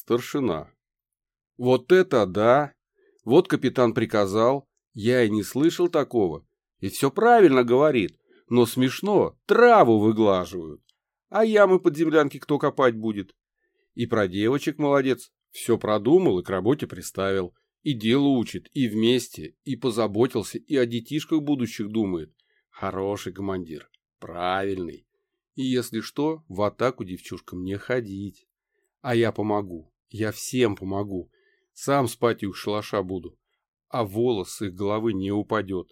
Старшина. Вот это да! Вот капитан приказал, я и не слышал такого. И все правильно говорит, но смешно, траву выглаживают. А ямы под землянки кто копать будет? И про девочек молодец, все продумал и к работе приставил. И дело учит, и вместе, и позаботился, и о детишках будущих думает. Хороший командир, правильный. И если что, в атаку девчушкам не ходить. А я помогу, я всем помогу. Сам спать их шалаша буду, а волос их головы не упадет.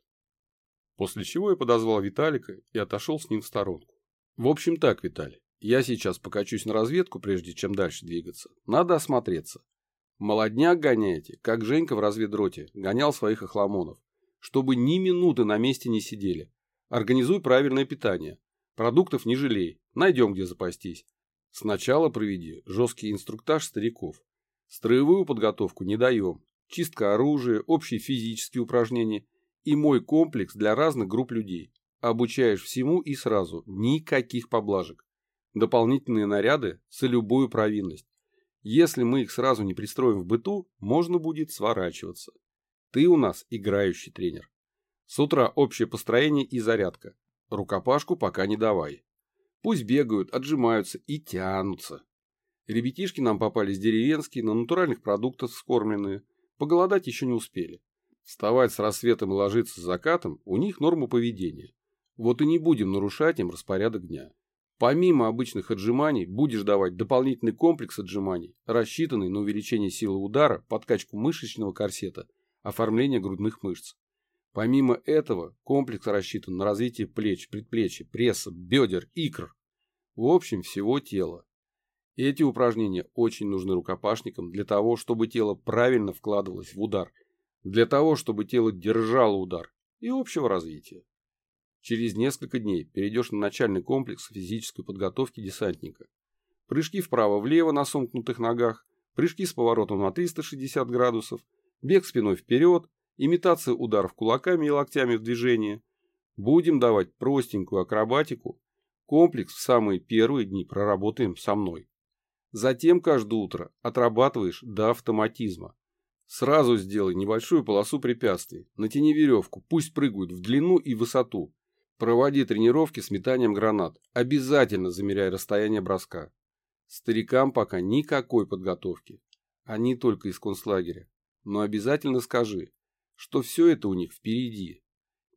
После чего я подозвал Виталика и отошел с ним в сторонку. В общем так, Виталий, я сейчас покачусь на разведку, прежде чем дальше двигаться. Надо осмотреться. Молодняк гоняете, как Женька в разведроте гонял своих охламонов. Чтобы ни минуты на месте не сидели. Организуй правильное питание. Продуктов не жалей, найдем где запастись. Сначала проведи жесткий инструктаж стариков. Строевую подготовку не даем. Чистка оружия, общие физические упражнения и мой комплекс для разных групп людей. Обучаешь всему и сразу, никаких поблажек. Дополнительные наряды за любую провинность. Если мы их сразу не пристроим в быту, можно будет сворачиваться. Ты у нас играющий тренер. С утра общее построение и зарядка. Рукопашку пока не давай. Пусть бегают, отжимаются и тянутся. Ребятишки нам попались деревенские, на натуральных продуктах скормленные. Поголодать еще не успели. Вставать с рассветом и ложиться с закатом у них норма поведения. Вот и не будем нарушать им распорядок дня. Помимо обычных отжиманий, будешь давать дополнительный комплекс отжиманий, рассчитанный на увеличение силы удара, подкачку мышечного корсета, оформление грудных мышц. Помимо этого, комплекс рассчитан на развитие плеч, предплечья, пресса, бедер, икр. В общем, всего тела. Эти упражнения очень нужны рукопашникам для того, чтобы тело правильно вкладывалось в удар, для того, чтобы тело держало удар и общего развития. Через несколько дней перейдешь на начальный комплекс физической подготовки десантника. Прыжки вправо-влево на сомкнутых ногах, прыжки с поворотом на 360 градусов, бег спиной вперед, имитация ударов кулаками и локтями в движении. Будем давать простенькую акробатику. Комплекс в самые первые дни проработаем со мной. Затем каждое утро отрабатываешь до автоматизма. Сразу сделай небольшую полосу препятствий. Натяни веревку, пусть прыгают в длину и высоту. Проводи тренировки с метанием гранат. Обязательно замеряй расстояние броска. Старикам пока никакой подготовки. Они только из концлагеря. Но обязательно скажи, что все это у них впереди.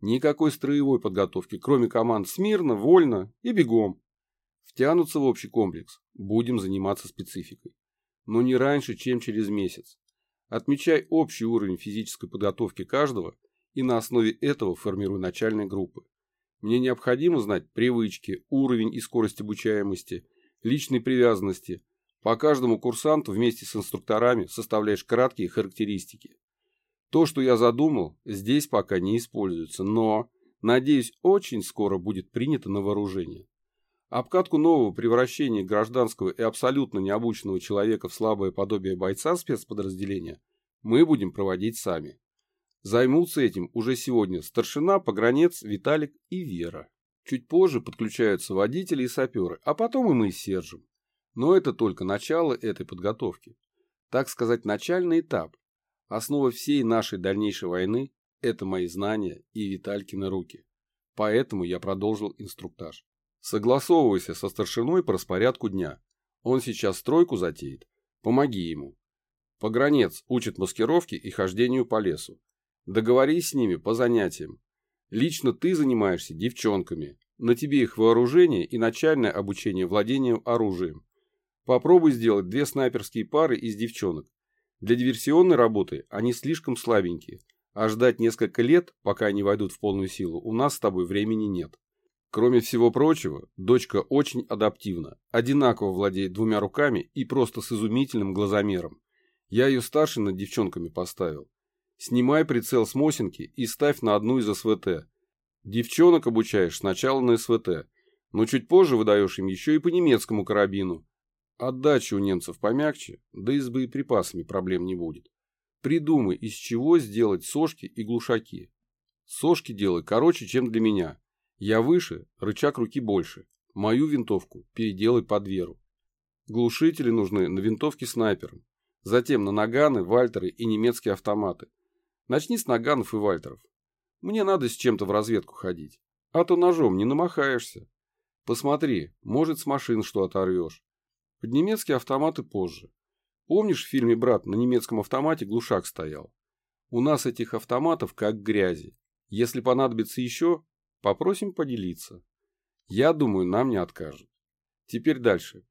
Никакой строевой подготовки, кроме команд смирно, вольно и бегом. Втянутся в общий комплекс, будем заниматься спецификой. Но не раньше, чем через месяц. Отмечай общий уровень физической подготовки каждого и на основе этого формируй начальные группы. Мне необходимо знать привычки, уровень и скорость обучаемости, личной привязанности. По каждому курсанту вместе с инструкторами составляешь краткие характеристики. То, что я задумал, здесь пока не используется, но, надеюсь, очень скоро будет принято на вооружение. Обкатку нового превращения гражданского и абсолютно необученного человека в слабое подобие бойца спецподразделения мы будем проводить сами. Займутся этим уже сегодня старшина, погранец, Виталик и Вера. Чуть позже подключаются водители и саперы, а потом и мы с Сержем. Но это только начало этой подготовки. Так сказать, начальный этап. Основа всей нашей дальнейшей войны – это мои знания и Виталькины руки. Поэтому я продолжил инструктаж. Согласовывайся со старшиной по распорядку дня. Он сейчас стройку затеет. Помоги ему. Погранец учит маскировке и хождению по лесу. Договорись с ними по занятиям. Лично ты занимаешься девчонками. На тебе их вооружение и начальное обучение владению оружием. Попробуй сделать две снайперские пары из девчонок. Для диверсионной работы они слишком слабенькие, а ждать несколько лет, пока они войдут в полную силу, у нас с тобой времени нет. Кроме всего прочего, дочка очень адаптивна, одинаково владеет двумя руками и просто с изумительным глазомером. Я ее старше над девчонками поставил. Снимай прицел с Мосинки и ставь на одну из СВТ. Девчонок обучаешь сначала на СВТ, но чуть позже выдаешь им еще и по немецкому карабину. Отдача у немцев помягче, да и с боеприпасами проблем не будет. Придумай, из чего сделать сошки и глушаки. Сошки делай короче, чем для меня. Я выше, рычаг руки больше. Мою винтовку переделай под веру. Глушители нужны на винтовке снайперам. Затем на наганы, вальтеры и немецкие автоматы. Начни с наганов и вальтеров. Мне надо с чем-то в разведку ходить. А то ножом не намахаешься. Посмотри, может с машин что оторвешь. Под немецкие автоматы позже. Помнишь в фильме «Брат» на немецком автомате глушак стоял? У нас этих автоматов как грязи. Если понадобится еще, попросим поделиться. Я думаю, нам не откажут. Теперь дальше.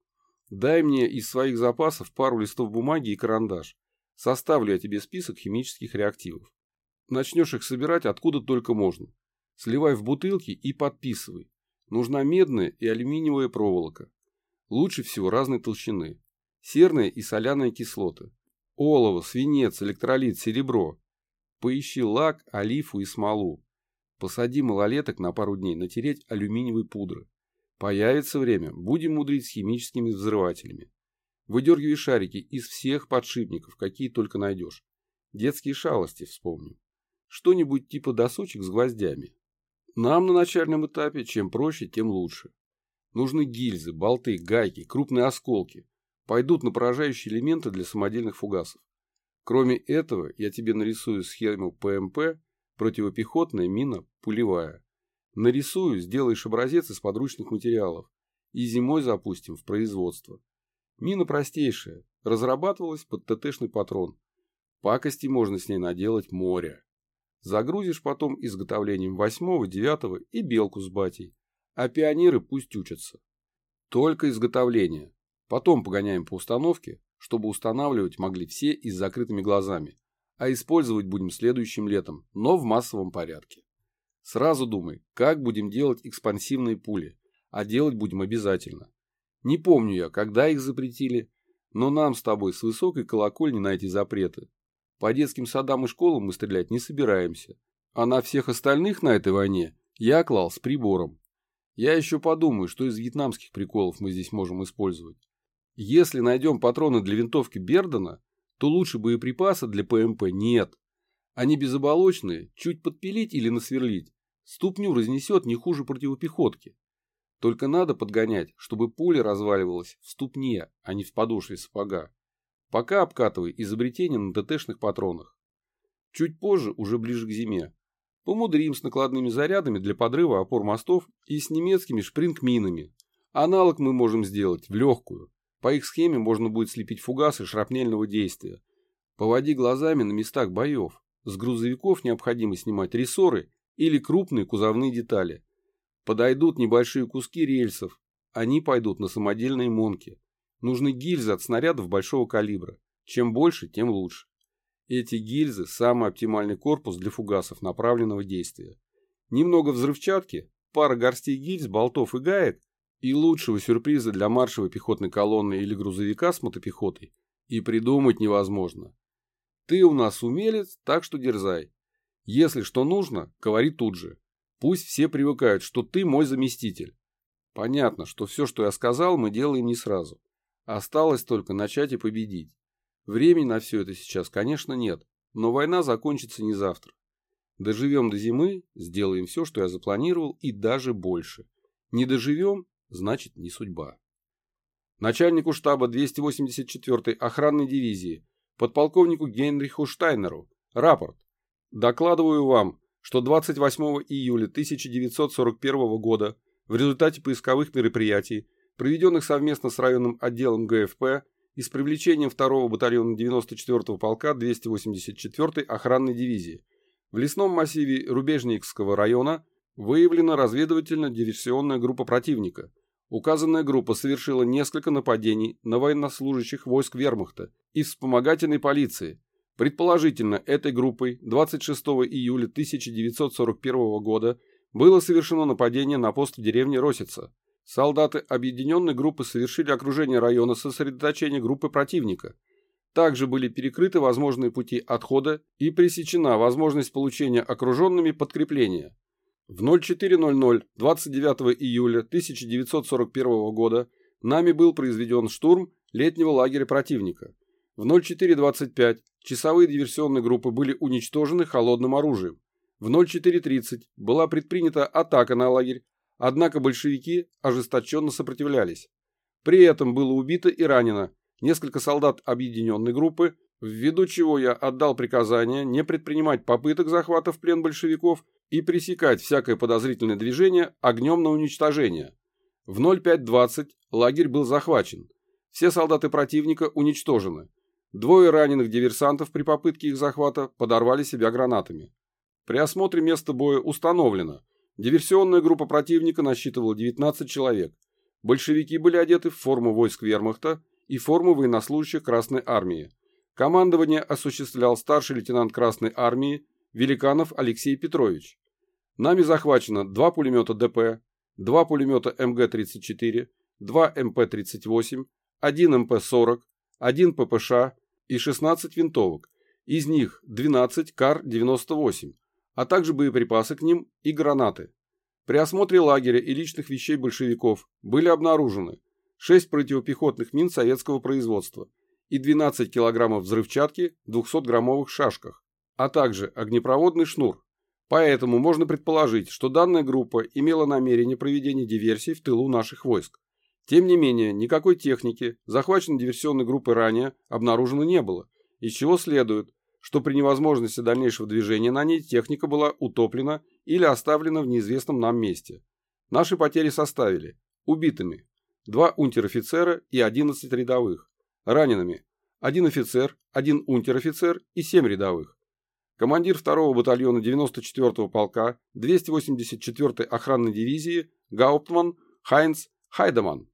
Дай мне из своих запасов пару листов бумаги и карандаш. Составлю я тебе список химических реактивов. Начнешь их собирать откуда только можно. Сливай в бутылки и подписывай. Нужна медная и алюминиевая проволока. Лучше всего разной толщины. Серная и соляная кислоты. Олово, свинец, электролит, серебро. Поищи лак, олифу и смолу. Посади малолеток на пару дней натереть алюминиевой пудрой. Появится время, будем мудрить с химическими взрывателями. Выдергивай шарики из всех подшипников, какие только найдешь. Детские шалости вспомним. Что-нибудь типа досочек с гвоздями. Нам на начальном этапе чем проще, тем лучше. Нужны гильзы, болты, гайки, крупные осколки. Пойдут на поражающие элементы для самодельных фугасов. Кроме этого, я тебе нарисую схему ПМП, противопехотная мина пулевая. Нарисую, сделаешь образец из подручных материалов и зимой запустим в производство. Мина простейшая, разрабатывалась под ТТшный патрон. Пакости можно с ней наделать море. Загрузишь потом изготовлением восьмого, девятого и белку с батей. А пионеры пусть учатся. Только изготовление. Потом погоняем по установке, чтобы устанавливать могли все и с закрытыми глазами. А использовать будем следующим летом, но в массовом порядке. Сразу думай, как будем делать экспансивные пули, а делать будем обязательно. Не помню я, когда их запретили, но нам с тобой с высокой колокольни на эти запреты. По детским садам и школам мы стрелять не собираемся, а на всех остальных на этой войне я клал с прибором. Я еще подумаю, что из вьетнамских приколов мы здесь можем использовать. Если найдем патроны для винтовки Бердена, то лучше боеприпаса для ПМП нет. Они безоболочные, чуть подпилить или насверлить. Ступню разнесет не хуже противопехотки. Только надо подгонять, чтобы пуля разваливалась в ступне, а не в подошве сапога. Пока обкатывай изобретение на ТТшных патронах. Чуть позже, уже ближе к зиме, помудрим с накладными зарядами для подрыва опор мостов и с немецкими шпринг-минами. Аналог мы можем сделать в легкую. По их схеме можно будет слепить фугасы шрапнельного действия. Поводи глазами на местах боев. С грузовиков необходимо снимать рессоры или крупные кузовные детали. Подойдут небольшие куски рельсов, они пойдут на самодельные монки. Нужны гильзы от снарядов большого калибра. Чем больше, тем лучше. Эти гильзы – самый оптимальный корпус для фугасов направленного действия. Немного взрывчатки, пара горстей гильз, болтов и гаек и лучшего сюрприза для маршевой пехотной колонны или грузовика с мотопехотой и придумать невозможно. Ты у нас умелец, так что дерзай. Если что нужно, говори тут же. Пусть все привыкают, что ты мой заместитель. Понятно, что все, что я сказал, мы делаем не сразу. Осталось только начать и победить. Времени на все это сейчас, конечно, нет, но война закончится не завтра. Доживем до зимы, сделаем все, что я запланировал, и даже больше. Не доживем, значит не судьба. Начальнику штаба 284-й охранной дивизии подполковнику Генриху Штайнеру. Рапорт. Докладываю вам, что 28 июля 1941 года в результате поисковых мероприятий, проведенных совместно с районным отделом ГФП и с привлечением 2-го батальона 94-го полка 284-й охранной дивизии, в лесном массиве Рубежникского района выявлена разведывательно-диверсионная группа противника – Указанная группа совершила несколько нападений на военнослужащих войск вермахта и вспомогательной полиции. Предположительно, этой группой 26 июля 1941 года было совершено нападение на пост в деревне Росица. Солдаты объединенной группы совершили окружение района сосредоточения группы противника. Также были перекрыты возможные пути отхода и пресечена возможность получения окруженными подкрепления. В 04.00 29 июля 1941 года нами был произведен штурм летнего лагеря противника. В 04.25 часовые диверсионные группы были уничтожены холодным оружием. В 04.30 была предпринята атака на лагерь, однако большевики ожесточенно сопротивлялись. При этом было убито и ранено несколько солдат объединенной группы, ввиду чего я отдал приказание не предпринимать попыток захвата в плен большевиков и пресекать всякое подозрительное движение огнем на уничтожение. В 05.20 лагерь был захвачен. Все солдаты противника уничтожены. Двое раненых диверсантов при попытке их захвата подорвали себя гранатами. При осмотре места боя установлено, диверсионная группа противника насчитывала 19 человек. Большевики были одеты в форму войск вермахта и форму военнослужащих Красной Армии. Командование осуществлял старший лейтенант Красной Армии Великанов Алексей Петрович. Нами захвачено два пулемета ДП, два пулемета МГ-34, два МП-38, один МП-40, один ППШ и 16 винтовок, из них 12 КАР-98, а также боеприпасы к ним и гранаты. При осмотре лагеря и личных вещей большевиков были обнаружены 6 противопехотных мин советского производства и 12 килограммов взрывчатки в 200-граммовых шашках, а также огнепроводный шнур. Поэтому можно предположить, что данная группа имела намерение проведения диверсий в тылу наших войск. Тем не менее, никакой техники, захваченной диверсионной группы ранее, обнаружено не было, из чего следует, что при невозможности дальнейшего движения на ней техника была утоплена или оставлена в неизвестном нам месте. Наши потери составили убитыми два унтер-офицера и 11 рядовых. Ранеными – один офицер, один унтер-офицер и 7 рядовых. Командир 2-го батальона 94-го полка 284-й охранной дивизии Гауптман Хайнц Хайдеман.